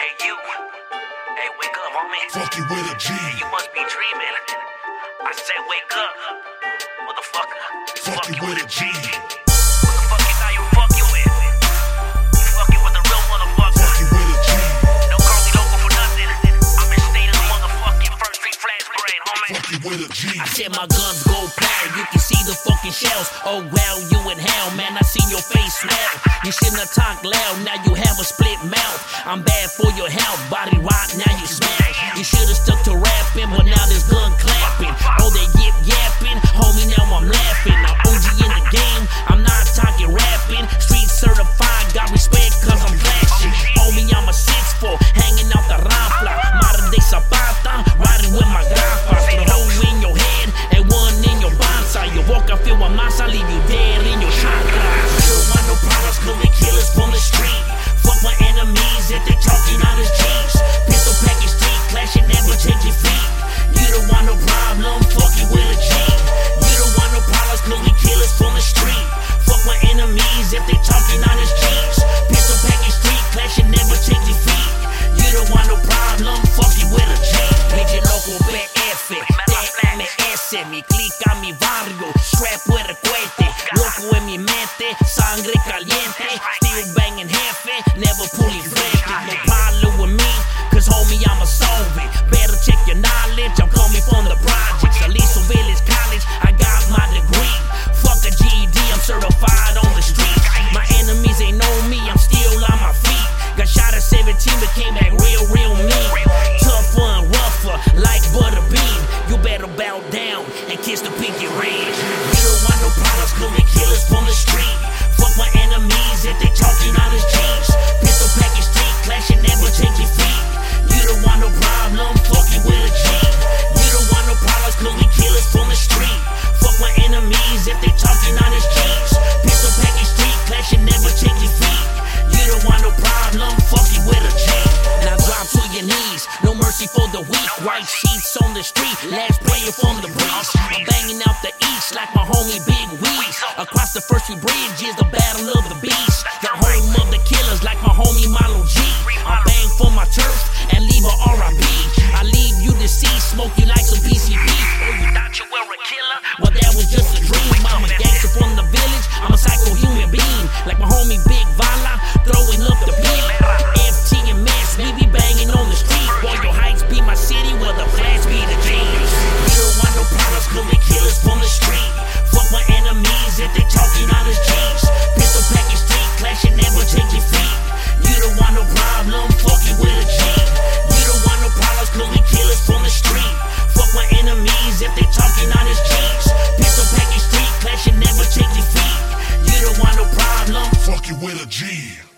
Hey, you. Hey, wake up, homie. Fuck you with a G. Hey, you must be dreaming. I said, wake up, motherfucker. Fuck, Fuck you with a G. G. funky with a G. I said my guns go plow, you can see the fucking shells. Oh well, you in hell, man, I seen your face swell. You shouldn't have talked loud, now you have a split mouth. I'm bad for your health, body rot, now you smell. You should've stuck to rap F, DMS, mi clica, mi barrio, strap with a loco en mi mente, sangre caliente, still banging jefe, never pulling frente, no problem with me, cause homie I'ma solve it, better check your knowledge, I'm coming from the projects, Aliso Village College, I got my degree, fuck a GED, I'm certified on the street. my enemies ain't know me, I'm still on my feet, got shot at 17 but came back real, real and kiss the pinky ring. White sheets on the street, last prayer from the breeze. I'm banging out the east like my homie Big Weeds. Across the first we bridge, the G.